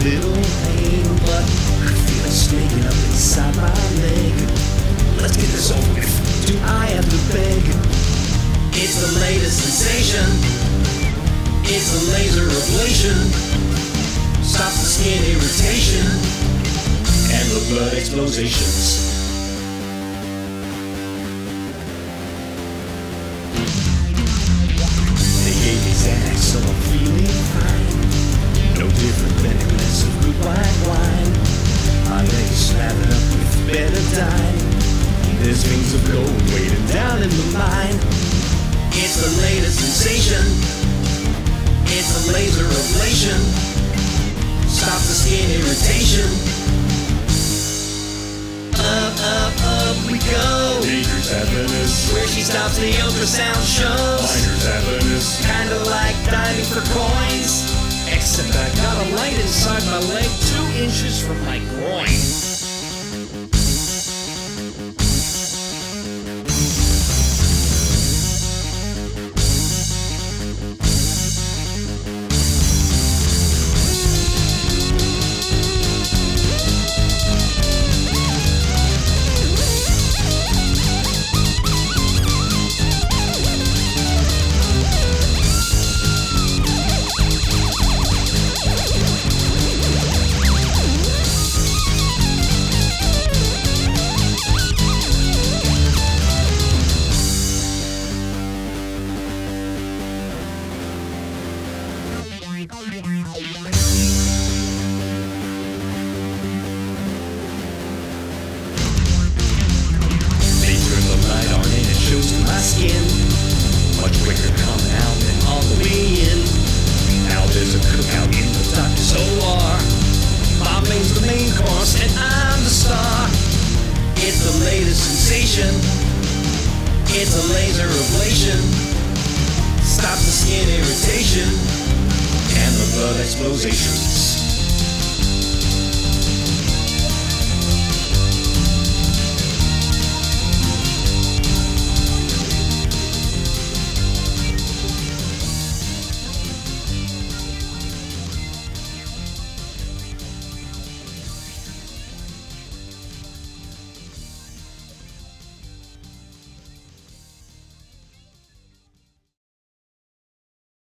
little pain, but I feel it sneaking up inside my leg. Let's get this over with. Do I have to beg? It's the latest sensation. It's a laser ablation. Stops the skin irritation and the blood explosions. They gave me Xanax, so betadine. There's veins of gold waiting down in the mine. It's the latest sensation. It's a laser ablation. Stops the skin irritation. Up, up, up we go. Teacher's happiness, Where she stops the ultrasound shows. miner's happiness. Kinda like diving for coins. Except I got a light inside my leg two inches from my groin. It's a laser ablation. Stops the skin irritation and the blood explosions.